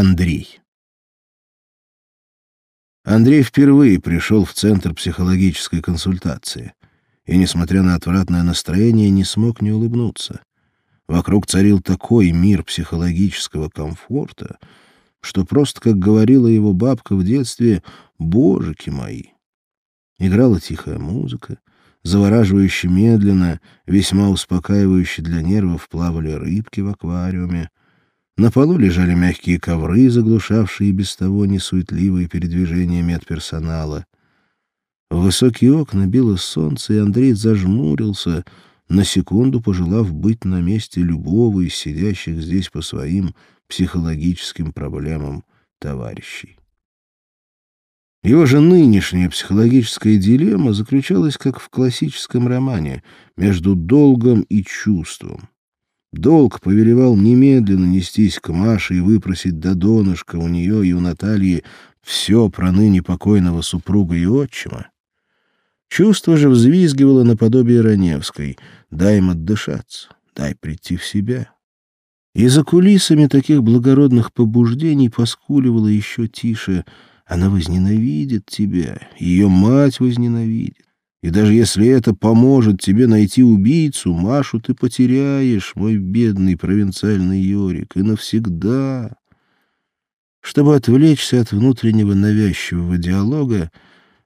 Андрей. Андрей впервые пришел в центр психологической консультации и, несмотря на отвратное настроение, не смог не улыбнуться. Вокруг царил такой мир психологического комфорта, что просто, как говорила его бабка в детстве, «божики мои». Играла тихая музыка, завораживающе медленно, весьма успокаивающе для нервов плавали рыбки в аквариуме. На полу лежали мягкие ковры, заглушавшие без того несуетливые передвижения медперсонала. В высокие окна било солнце, и Андрей зажмурился, на секунду пожелав быть на месте любого из сидящих здесь по своим психологическим проблемам товарищей. Его же нынешняя психологическая дилемма заключалась, как в классическом романе, между долгом и чувством. Долг повелевал немедленно нестись к Маше и выпросить до донышка у нее и у Натальи все про ныне покойного супруга и отчима. Чувство же взвизгивало наподобие Раневской «дай им отдышаться, дай прийти в себя». И за кулисами таких благородных побуждений поскуливало еще тише — она возненавидит тебя, ее мать возненавидит. И даже если это поможет тебе найти убийцу, Машу ты потеряешь, мой бедный провинциальный Йорик, и навсегда. Чтобы отвлечься от внутреннего навязчивого диалога,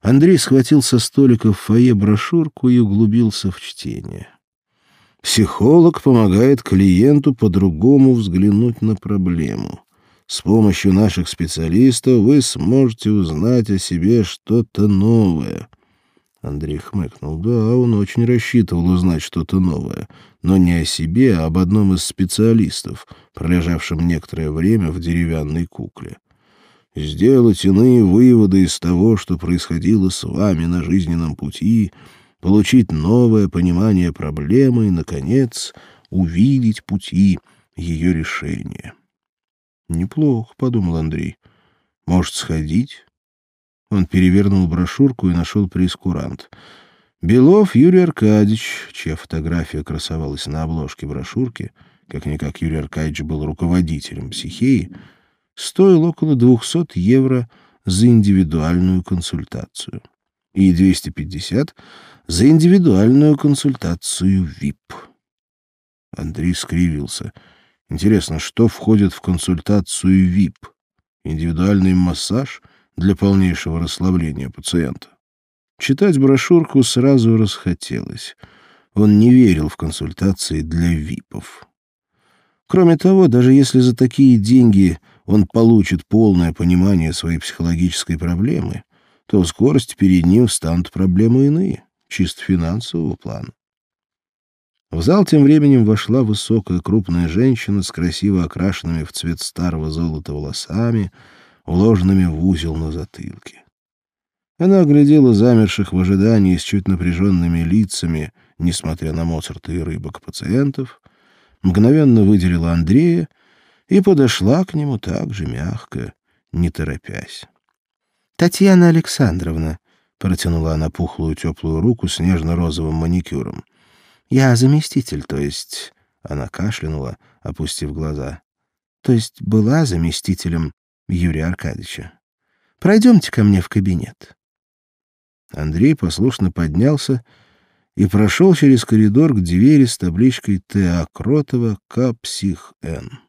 Андрей схватил со столика в фойе брошюрку и углубился в чтение. Психолог помогает клиенту по-другому взглянуть на проблему. С помощью наших специалистов вы сможете узнать о себе что-то новое. Андрей хмыкнул. Да, он очень рассчитывал узнать что-то новое, но не о себе, а об одном из специалистов, пролежавшем некоторое время в деревянной кукле. Сделать иные выводы из того, что происходило с вами на жизненном пути, получить новое понимание проблемы и, наконец, увидеть пути ее решения. «Неплохо», — подумал Андрей. «Может, сходить?» Он перевернул брошюрку и нашел прескурант. Белов Юрий Аркадьевич, чья фотография красовалась на обложке брошюрки, как-никак Юрий Аркадьевич был руководителем психеи, стоил около 200 евро за индивидуальную консультацию и 250 за индивидуальную консультацию ВИП. Андрей скривился — Интересно, что входит в консультацию ВИП? Индивидуальный массаж для полнейшего расслабления пациента. Читать брошюрку сразу расхотелось. Он не верил в консультации для ВИПов. Кроме того, даже если за такие деньги он получит полное понимание своей психологической проблемы, то скорость перед ним станут проблемы иные, чисто финансового плана. В зал тем временем вошла высокая крупная женщина с красиво окрашенными в цвет старого золота волосами, уложенными в узел на затылке. Она оглядела замерших в ожидании с чуть напряженными лицами, несмотря на Моцарта и рыбок пациентов, мгновенно выделила Андрея и подошла к нему так же мягко, не торопясь. «Татьяна Александровна», — протянула она пухлую теплую руку с нежно-розовым маникюром, я заместитель, то есть...» Она кашлянула, опустив глаза. «То есть была заместителем Юрия Аркадьевича. Пройдемте ко мне в кабинет». Андрей послушно поднялся и прошел через коридор к двери с табличкой «ТА Кротова К. Псих Н».